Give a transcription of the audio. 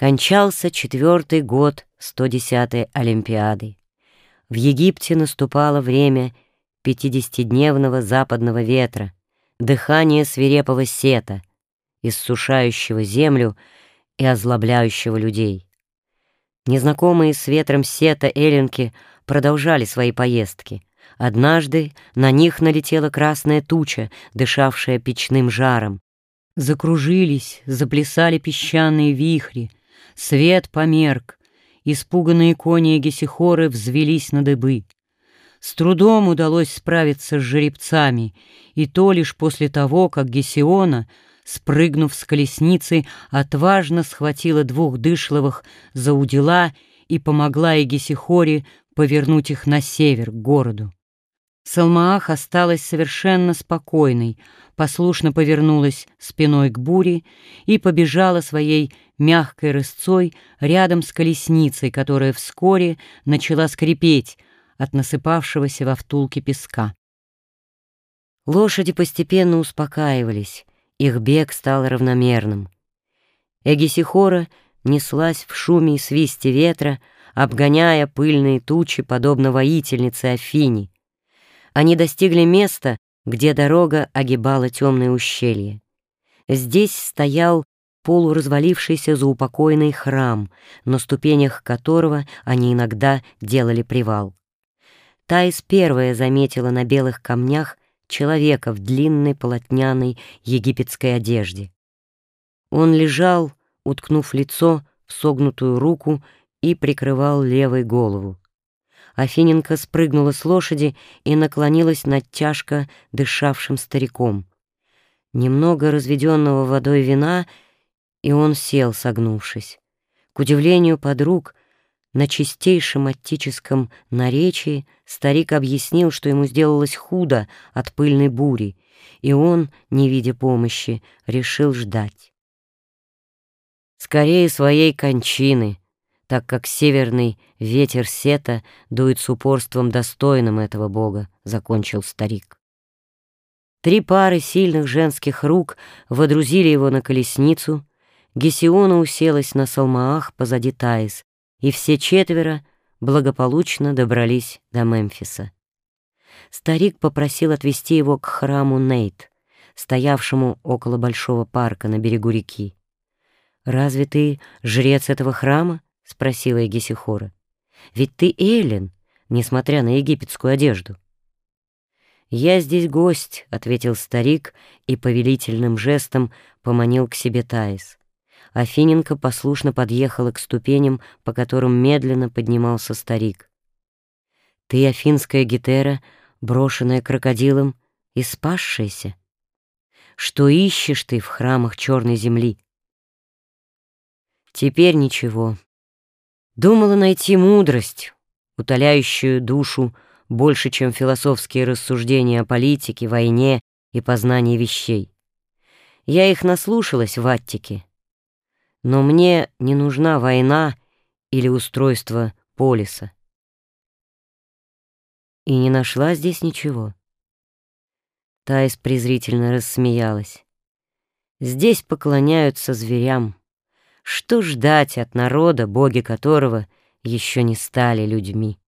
Кончался четвертый год 110-й Олимпиады. В Египте наступало время пятидесятидневного западного ветра, дыхание свирепого сета, иссушающего землю и озлобляющего людей. Незнакомые с ветром сета эллинки продолжали свои поездки. Однажды на них налетела красная туча, дышавшая печным жаром. Закружились, заплясали песчаные вихри, свет померк, испуганные кони Гесихоры взвелись на дыбы. С трудом удалось справиться с жеребцами, и то лишь после того, как Гесиона, спрыгнув с колесницы, отважно схватила двух дышловых за удила и помогла Егесихоре повернуть их на север, к городу. Салмаах осталась совершенно спокойной, послушно повернулась спиной к буре и побежала своей мягкой рысцой рядом с колесницей, которая вскоре начала скрипеть от насыпавшегося во втулке песка. Лошади постепенно успокаивались, их бег стал равномерным. Эгисихора неслась в шуме и свисте ветра, обгоняя пыльные тучи, подобно воительнице Афини. Они достигли места, где дорога огибала темное ущелье. Здесь стоял полуразвалившийся заупокойный храм, на ступенях которого они иногда делали привал. Таис первая заметила на белых камнях человека в длинной полотняной египетской одежде. Он лежал, уткнув лицо в согнутую руку и прикрывал левой голову. Афиненко спрыгнула с лошади и наклонилась над тяжко дышавшим стариком. Немного разведенного водой вина, и он сел, согнувшись. К удивлению подруг, на чистейшем аттическом наречии старик объяснил, что ему сделалось худо от пыльной бури, и он, не видя помощи, решил ждать. «Скорее своей кончины», так как северный ветер сета дует с упорством достойным этого бога, — закончил старик. Три пары сильных женских рук водрузили его на колесницу, Гесиона уселась на салмаах позади Таис, и все четверо благополучно добрались до Мемфиса. Старик попросил отвезти его к храму Нейт, стоявшему около большого парка на берегу реки. «Разве ты жрец этого храма?» — спросила Егисихора. «Ведь ты Эллин, несмотря на египетскую одежду». «Я здесь гость», — ответил старик и повелительным жестом поманил к себе Таис. Афиненко послушно подъехала к ступеням, по которым медленно поднимался старик. «Ты, афинская гетера, брошенная крокодилом и спасшаяся? Что ищешь ты в храмах черной земли?» «Теперь ничего», Думала найти мудрость, утоляющую душу больше, чем философские рассуждения о политике, войне и познании вещей. Я их наслушалась в Аттике. Но мне не нужна война или устройство полиса. И не нашла здесь ничего. Таис презрительно рассмеялась. Здесь поклоняются зверям. Что ждать от народа, боги которого еще не стали людьми?